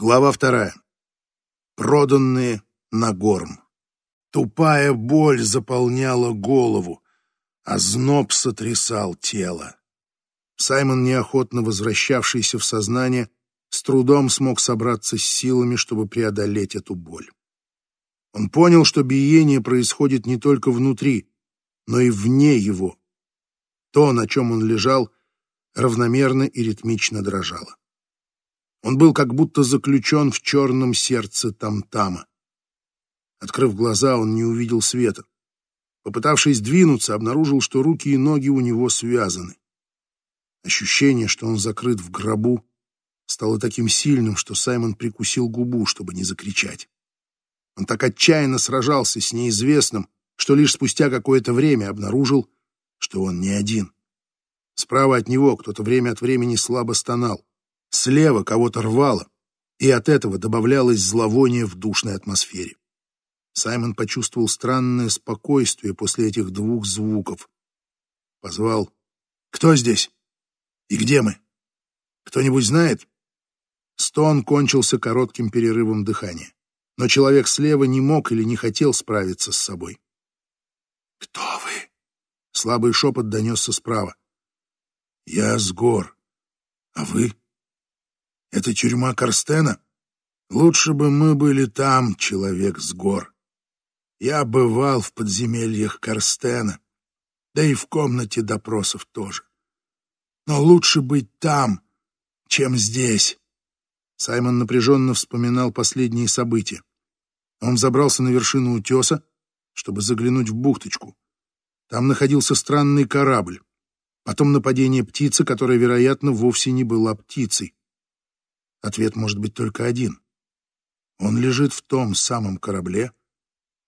Глава вторая. Проданные на горм. Тупая боль заполняла голову, а зноб сотрясал тело. Саймон, неохотно возвращавшийся в сознание, с трудом смог собраться с силами, чтобы преодолеть эту боль. Он понял, что биение происходит не только внутри, но и вне его. То, на чем он лежал, равномерно и ритмично дрожало. Он был как будто заключен в черном сердце Тамтама. Открыв глаза, он не увидел света. Попытавшись двинуться, обнаружил, что руки и ноги у него связаны. Ощущение, что он закрыт в гробу, стало таким сильным, что Саймон прикусил губу, чтобы не закричать. Он так отчаянно сражался с неизвестным, что лишь спустя какое-то время обнаружил, что он не один. Справа от него кто-то время от времени слабо стонал. Слева кого-то рвало, и от этого добавлялось зловоние в душной атмосфере. Саймон почувствовал странное спокойствие после этих двух звуков. Позвал «Кто здесь? И где мы? Кто-нибудь знает?» Стон кончился коротким перерывом дыхания, но человек слева не мог или не хотел справиться с собой. «Кто вы?» — слабый шепот донесся справа. «Я с гор. А вы?» Это тюрьма Карстена? Лучше бы мы были там, человек с гор. Я бывал в подземельях Карстена, да и в комнате допросов тоже. Но лучше быть там, чем здесь. Саймон напряженно вспоминал последние события. Он забрался на вершину утеса, чтобы заглянуть в бухточку. Там находился странный корабль. Потом нападение птицы, которая, вероятно, вовсе не была птицей. Ответ может быть только один. Он лежит в том самом корабле,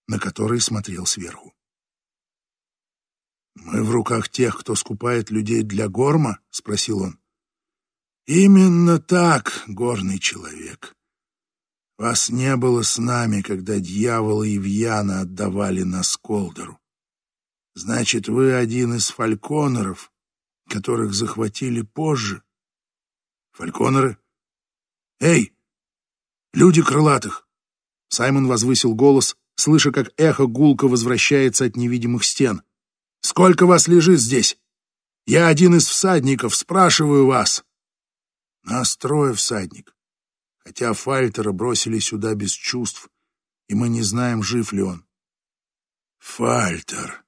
на который смотрел сверху. «Мы в руках тех, кто скупает людей для горма?» — спросил он. «Именно так, горный человек. Вас не было с нами, когда дьявола и Вьяна отдавали нас Колдеру. Значит, вы один из фальконеров, которых захватили позже?» «Фальконеры? «Эй, люди крылатых!» Саймон возвысил голос, слыша, как эхо гулко возвращается от невидимых стен. «Сколько вас лежит здесь? Я один из всадников, спрашиваю вас!» Нас трое всадник, хотя Фальтера бросили сюда без чувств, и мы не знаем, жив ли он. Фальтер,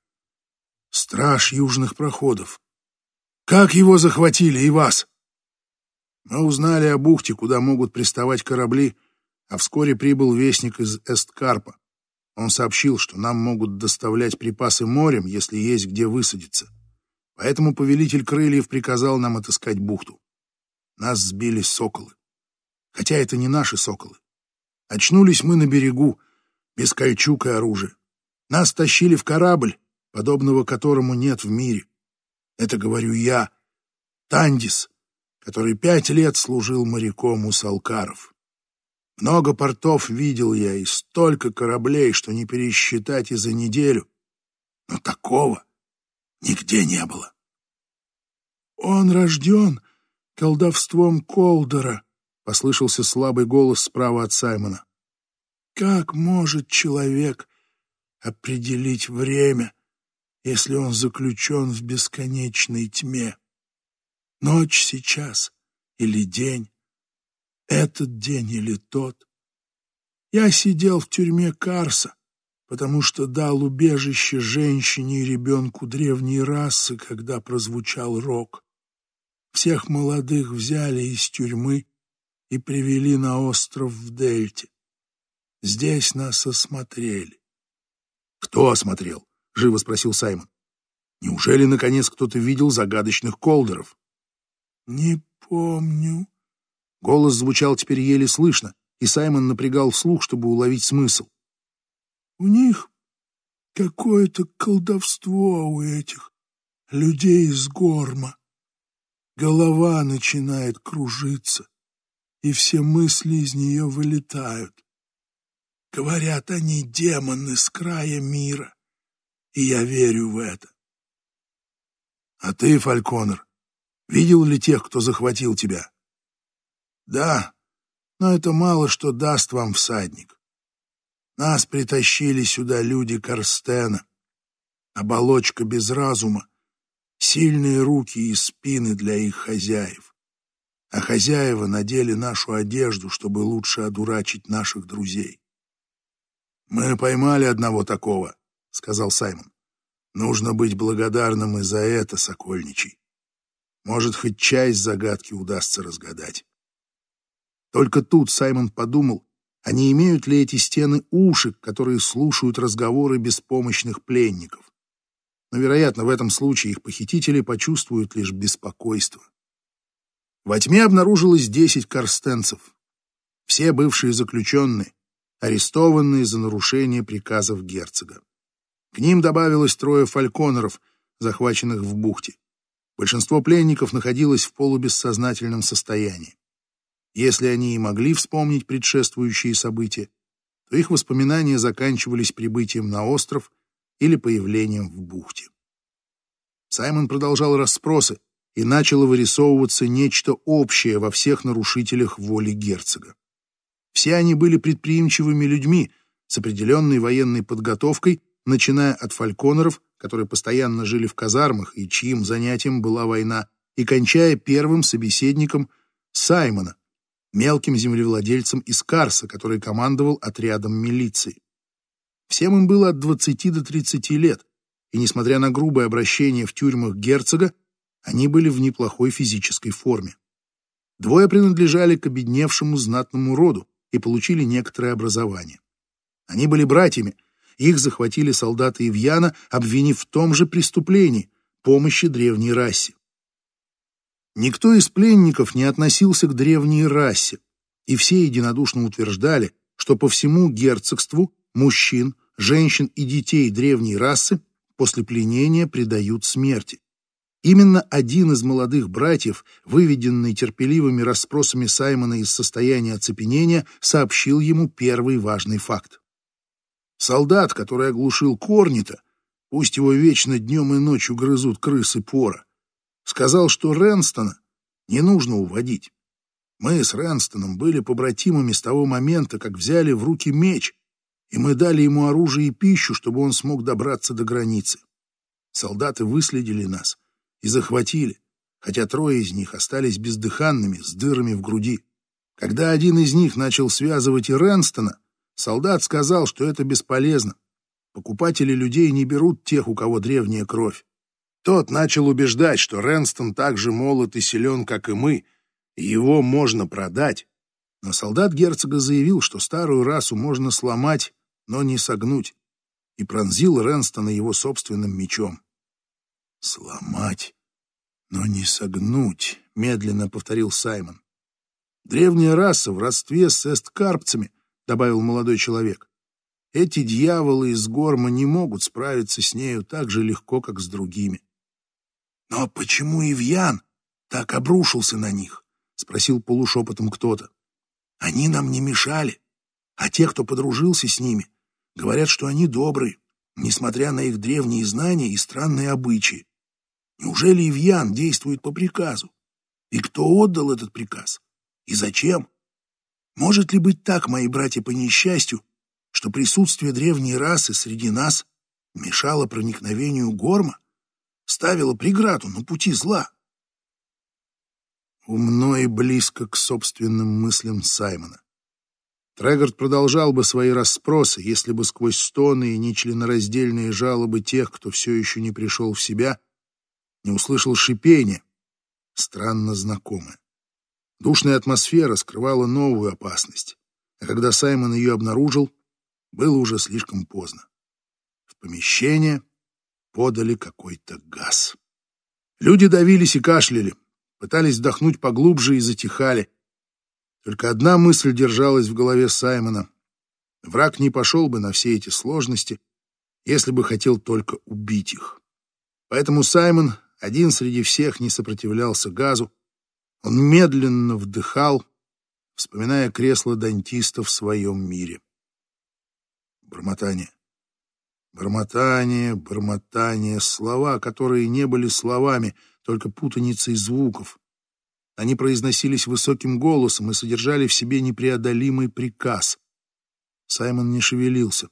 страж южных проходов. Как его захватили и вас? Мы узнали о бухте, куда могут приставать корабли, а вскоре прибыл вестник из Эсткарпа. Он сообщил, что нам могут доставлять припасы морем, если есть где высадиться. Поэтому повелитель крыльев приказал нам отыскать бухту. Нас сбили соколы. Хотя это не наши соколы. Очнулись мы на берегу, без кольчуг и оружия. Нас тащили в корабль, подобного которому нет в мире. Это говорю я, Тандис, который пять лет служил моряком у Салкаров. Много портов видел я и столько кораблей, что не пересчитать и за неделю. Но такого нигде не было. «Он рожден колдовством Колдера», — послышался слабый голос справа от Саймона. «Как может человек определить время, если он заключен в бесконечной тьме?» Ночь сейчас или день, этот день или тот. Я сидел в тюрьме Карса, потому что дал убежище женщине и ребенку древней расы, когда прозвучал рок. Всех молодых взяли из тюрьмы и привели на остров в Дельте. Здесь нас осмотрели. — Кто осмотрел? — живо спросил Саймон. — Неужели, наконец, кто-то видел загадочных колдеров? «Не помню». Голос звучал теперь еле слышно, и Саймон напрягал вслух, чтобы уловить смысл. «У них какое-то колдовство у этих людей из горма. Голова начинает кружиться, и все мысли из нее вылетают. Говорят, они демоны с края мира, и я верю в это. А ты, Фальконер, Видел ли тех, кто захватил тебя? Да, Но это мало что даст вам всадник. Нас притащили сюда люди Карстена. Оболочка без разума, сильные руки и спины для их хозяев. А хозяева надели нашу одежду, чтобы лучше одурачить наших друзей. «Мы поймали одного такого», — сказал Саймон. «Нужно быть благодарным и за это, Сокольничий. Может, хоть часть загадки удастся разгадать». Только тут Саймон подумал, а не имеют ли эти стены уши, которые слушают разговоры беспомощных пленников. Но, вероятно, в этом случае их похитители почувствуют лишь беспокойство. Во тьме обнаружилось десять корстенцев. Все бывшие заключенные, арестованные за нарушение приказов герцога. К ним добавилось трое фальконеров, захваченных в бухте. Большинство пленников находилось в полубессознательном состоянии. Если они и могли вспомнить предшествующие события, то их воспоминания заканчивались прибытием на остров или появлением в бухте. Саймон продолжал расспросы, и начало вырисовываться нечто общее во всех нарушителях воли герцога. Все они были предприимчивыми людьми с определенной военной подготовкой, начиная от фальконеров, которые постоянно жили в казармах и чьим занятием была война, и кончая первым собеседником Саймона, мелким землевладельцем из Карса, который командовал отрядом милиции. Всем им было от 20 до 30 лет, и, несмотря на грубое обращение в тюрьмах герцога, они были в неплохой физической форме. Двое принадлежали к обедневшему знатному роду и получили некоторое образование. Они были братьями, их захватили солдаты Ивьяна, обвинив в том же преступлении – помощи древней расе. Никто из пленников не относился к древней расе, и все единодушно утверждали, что по всему герцогству мужчин, женщин и детей древней расы после пленения предают смерти. Именно один из молодых братьев, выведенный терпеливыми расспросами Саймона из состояния оцепенения, сообщил ему первый важный факт. Солдат, который оглушил Корнита, пусть его вечно днем и ночью грызут крысы пора, сказал, что Ренстона не нужно уводить. Мы с Ренстоном были побратимами с того момента, как взяли в руки меч, и мы дали ему оружие и пищу, чтобы он смог добраться до границы. Солдаты выследили нас и захватили, хотя трое из них остались бездыханными, с дырами в груди. Когда один из них начал связывать и Ренстона, солдат сказал, что это бесполезно. Покупатели людей не берут тех, у кого древняя кровь. Тот начал убеждать, что Ренстон так же молод и силен, как и мы, и его можно продать. Но солдат герцога заявил, что старую расу можно сломать, но не согнуть, и пронзил Ренстона его собственным мечом. «Сломать, но не согнуть», — медленно повторил Саймон. «Древняя раса в родстве с эсткарпцами», — добавил молодой человек. «Эти дьяволы из Горма не могут справиться с нею так же легко, как с другими». «Но почему Ивьян так обрушился на них?» — спросил полушепотом кто-то. «Они нам не мешали, а те, кто подружился с ними, говорят, что они добрые, несмотря на их древние знания и странные обычаи. Неужели Ивьян действует по приказу? И кто отдал этот приказ? И зачем? Может ли быть так, мои братья по несчастью, что присутствие древней расы среди нас мешало проникновению Горма, ставило преграду на пути зла? Умно и близко к собственным мыслям Саймона. Трегорд продолжал бы свои расспросы, если бы сквозь стоны и нечленораздельные жалобы тех, кто все еще не пришел в себя, не услышал шипения, странно знакомое. Душная атмосфера скрывала новую опасность, а когда Саймон ее обнаружил, было уже слишком поздно. В помещение подали какой-то газ. Люди давились и кашляли, пытались вдохнуть поглубже и затихали. Только одна мысль держалась в голове Саймона. Враг не пошел бы на все эти сложности, если бы хотел только убить их. Поэтому Саймон один среди всех не сопротивлялся газу. Он медленно вдыхал, вспоминая кресло дантиста в своем мире. Бормотание. Бормотание, бормотание, слова, которые не были словами, только путаницей звуков. Они произносились высоким голосом и содержали в себе непреодолимый приказ. Саймон не шевелился.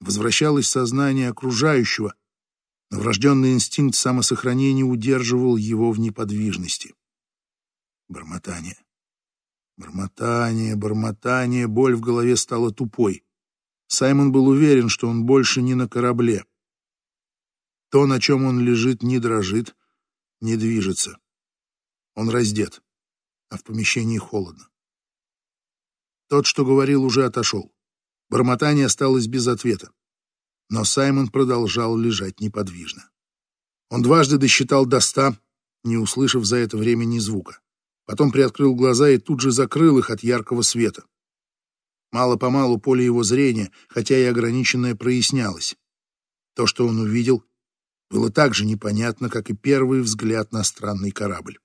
Возвращалось сознание окружающего, но врожденный инстинкт самосохранения удерживал его в неподвижности. Бормотание. Бормотание, бормотание, боль в голове стала тупой. Саймон был уверен, что он больше не на корабле. То, на чем он лежит, не дрожит, не движется. Он раздет, а в помещении холодно. Тот, что говорил, уже отошел. Бормотание осталось без ответа. Но Саймон продолжал лежать неподвижно. Он дважды досчитал до ста, не услышав за это время ни звука. Потом приоткрыл глаза и тут же закрыл их от яркого света. Мало-помалу поле его зрения, хотя и ограниченное, прояснялось. То, что он увидел, было так же непонятно, как и первый взгляд на странный корабль.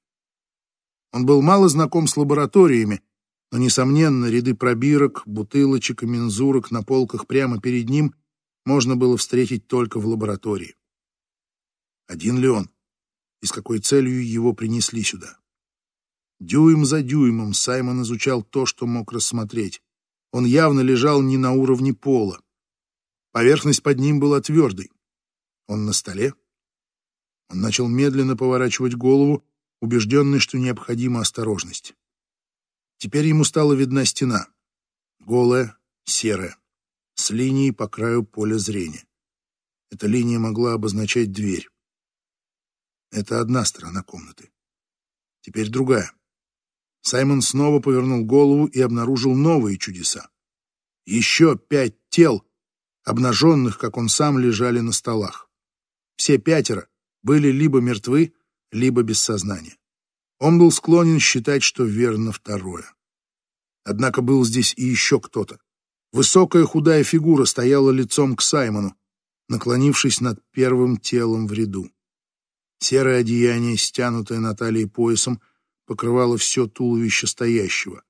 Он был мало знаком с лабораториями, но, несомненно, ряды пробирок, бутылочек и мензурок на полках прямо перед ним можно было встретить только в лаборатории. Один ли он? И с какой целью его принесли сюда? Дюйм за дюймом Саймон изучал то, что мог рассмотреть. Он явно лежал не на уровне пола. Поверхность под ним была твердой. Он на столе? Он начал медленно поворачивать голову, убежденный, что необходима осторожность. Теперь ему стала видна стена. Голая, серая, с линией по краю поля зрения. Эта линия могла обозначать дверь. Это одна сторона комнаты. Теперь другая. Саймон снова повернул голову и обнаружил новые чудеса. Еще пять тел, обнаженных, как он сам, лежали на столах. Все пятеро были либо мертвы, либо без сознания. Он был склонен считать, что верно второе. Однако был здесь и еще кто-то. Высокая худая фигура стояла лицом к Саймону, наклонившись над первым телом в ряду. Серое одеяние, стянутое на талии поясом, покрывало все туловище стоящего,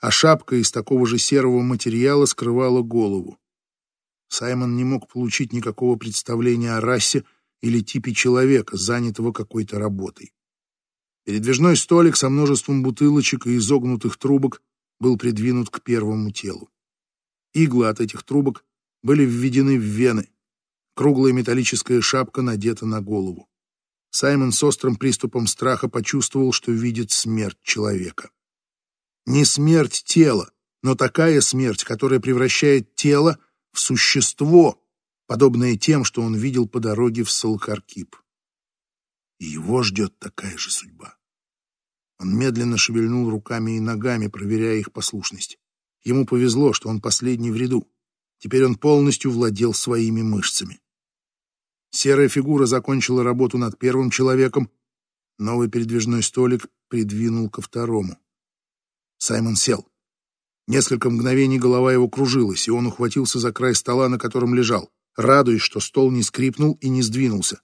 а шапка из такого же серого материала скрывала голову. Саймон не мог получить никакого представления о расе или типе человека, занятого какой-то работой. Передвижной столик со множеством бутылочек и изогнутых трубок был придвинут к первому телу. Иглы от этих трубок были введены в вены. Круглая металлическая шапка надета на голову. Саймон с острым приступом страха почувствовал, что видит смерть человека. Не смерть тела, но такая смерть, которая превращает тело в существо, подобное тем, что он видел по дороге в Салкаркип. И его ждет такая же судьба. Он медленно шевельнул руками и ногами, проверяя их послушность. Ему повезло, что он последний в ряду. Теперь он полностью владел своими мышцами. Серая фигура закончила работу над первым человеком. Новый передвижной столик придвинул ко второму. Саймон сел. Несколько мгновений голова его кружилась, и он ухватился за край стола, на котором лежал, радуясь, что стол не скрипнул и не сдвинулся.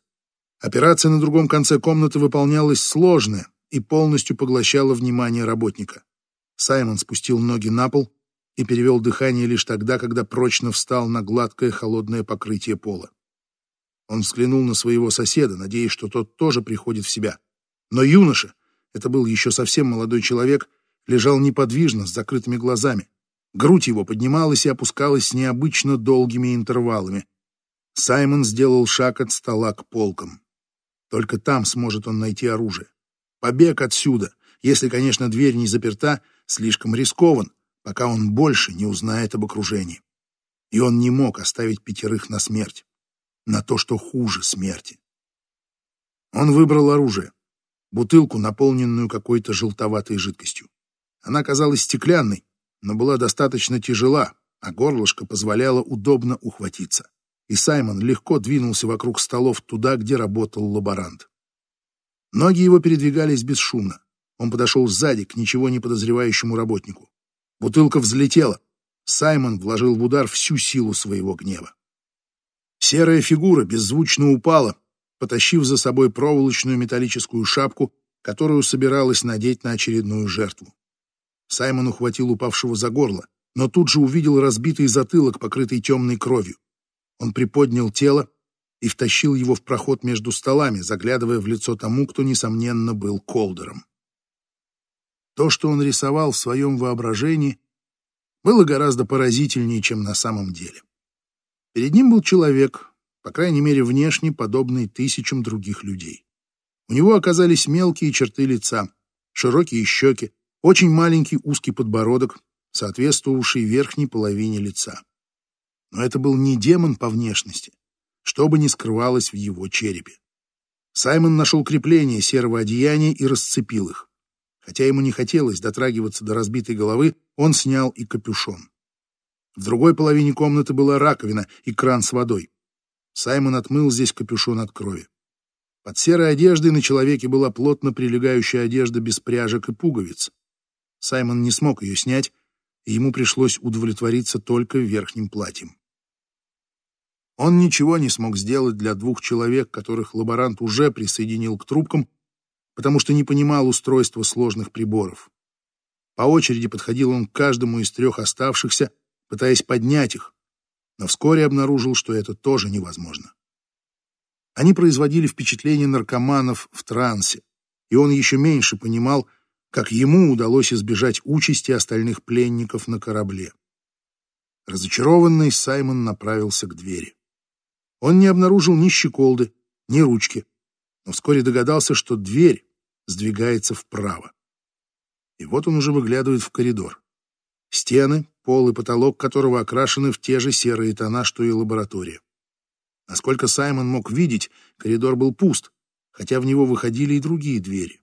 Операция на другом конце комнаты выполнялась сложная и полностью поглощала внимание работника. Саймон спустил ноги на пол и перевел дыхание лишь тогда, когда прочно встал на гладкое холодное покрытие пола. Он взглянул на своего соседа, надеясь, что тот тоже приходит в себя. Но юноша, это был еще совсем молодой человек, лежал неподвижно, с закрытыми глазами. Грудь его поднималась и опускалась с необычно долгими интервалами. Саймон сделал шаг от стола к полкам. Только там сможет он найти оружие. Побег отсюда, если, конечно, дверь не заперта, слишком рискован, пока он больше не узнает об окружении. И он не мог оставить пятерых на смерть на то, что хуже смерти. Он выбрал оружие, бутылку, наполненную какой-то желтоватой жидкостью. Она казалась стеклянной, но была достаточно тяжела, а горлышко позволяло удобно ухватиться. И Саймон легко двинулся вокруг столов туда, где работал лаборант. Ноги его передвигались бесшумно. Он подошел сзади к ничего не подозревающему работнику. Бутылка взлетела. Саймон вложил в удар всю силу своего гнева. Серая фигура беззвучно упала, потащив за собой проволочную металлическую шапку, которую собиралась надеть на очередную жертву. Саймон ухватил упавшего за горло, но тут же увидел разбитый затылок, покрытый темной кровью. Он приподнял тело и втащил его в проход между столами, заглядывая в лицо тому, кто, несомненно, был Колдером. То, что он рисовал в своем воображении, было гораздо поразительнее, чем на самом деле. Перед ним был человек, по крайней мере, внешне подобный тысячам других людей. У него оказались мелкие черты лица, широкие щеки, очень маленький узкий подбородок, соответствовавший верхней половине лица. Но это был не демон по внешности, что бы ни скрывалось в его черепе. Саймон нашел крепление серого одеяния и расцепил их. Хотя ему не хотелось дотрагиваться до разбитой головы, он снял и капюшон. В другой половине комнаты была раковина и кран с водой. Саймон отмыл здесь капюшон от крови. Под серой одеждой на человеке была плотно прилегающая одежда без пряжек и пуговиц. Саймон не смог ее снять, и ему пришлось удовлетвориться только верхним платьем. Он ничего не смог сделать для двух человек, которых лаборант уже присоединил к трубкам, потому что не понимал устройства сложных приборов. По очереди подходил он к каждому из трех оставшихся, пытаясь поднять их, но вскоре обнаружил, что это тоже невозможно. Они производили впечатление наркоманов в трансе, и он еще меньше понимал, как ему удалось избежать участи остальных пленников на корабле. Разочарованный, Саймон направился к двери. Он не обнаружил ни щеколды, ни ручки, но вскоре догадался, что дверь сдвигается вправо. И вот он уже выглядывает в коридор. Стены, пол и потолок которого окрашены в те же серые тона, что и лаборатория. Насколько Саймон мог видеть, коридор был пуст, хотя в него выходили и другие двери.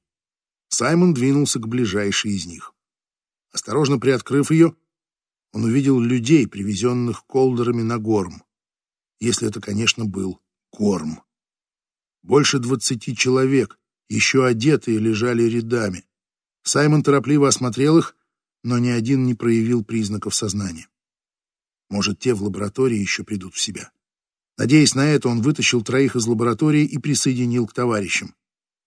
Саймон двинулся к ближайшей из них. Осторожно приоткрыв ее, он увидел людей, привезенных колдерами на горм. Если это, конечно, был горм. Больше двадцати человек, еще одетые, лежали рядами. Саймон торопливо осмотрел их, но ни один не проявил признаков сознания. Может, те в лаборатории еще придут в себя. Надеясь на это, он вытащил троих из лаборатории и присоединил к товарищам.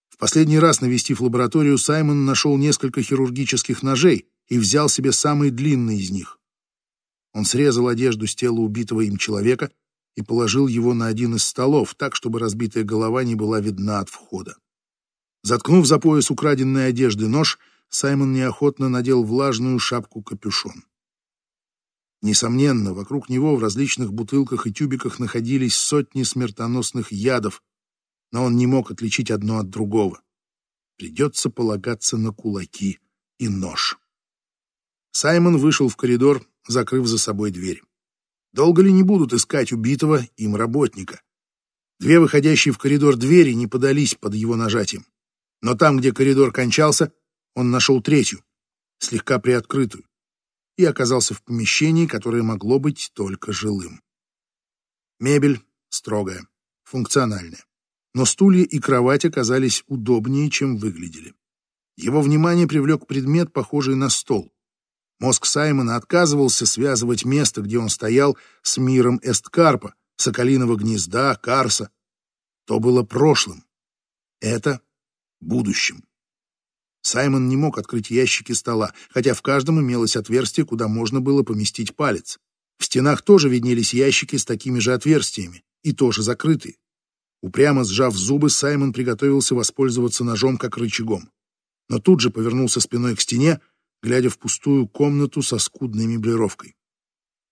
В последний раз, навестив лабораторию, Саймон нашел несколько хирургических ножей и взял себе самый длинный из них. Он срезал одежду с тела убитого им человека и положил его на один из столов, так, чтобы разбитая голова не была видна от входа. Заткнув за пояс украденной одежды нож, Саймон неохотно надел влажную шапку-капюшон. Несомненно, вокруг него в различных бутылках и тюбиках находились сотни смертоносных ядов, но он не мог отличить одно от другого. Придется полагаться на кулаки и нож. Саймон вышел в коридор, закрыв за собой дверь. Долго ли не будут искать убитого им работника? Две выходящие в коридор двери не подались под его нажатием. Но там, где коридор кончался, он нашел третью, слегка приоткрытую, и оказался в помещении, которое могло быть только жилым. Мебель строгая, функциональная но стулья и кровать оказались удобнее, чем выглядели. Его внимание привлек предмет, похожий на стол. Мозг Саймона отказывался связывать место, где он стоял, с миром Эсткарпа, Соколиного гнезда, Карса. То было прошлым. Это будущим. Саймон не мог открыть ящики стола, хотя в каждом имелось отверстие, куда можно было поместить палец. В стенах тоже виднелись ящики с такими же отверстиями, и тоже закрытые. Упрямо сжав зубы, Саймон приготовился воспользоваться ножом как рычагом. Но тут же повернулся спиной к стене, глядя в пустую комнату со скудной меблировкой.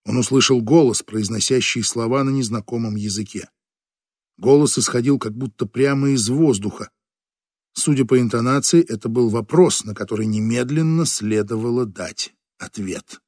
Он услышал голос, произносящий слова на незнакомом языке. Голос исходил как будто прямо из воздуха. Судя по интонации, это был вопрос, на который немедленно следовало дать ответ.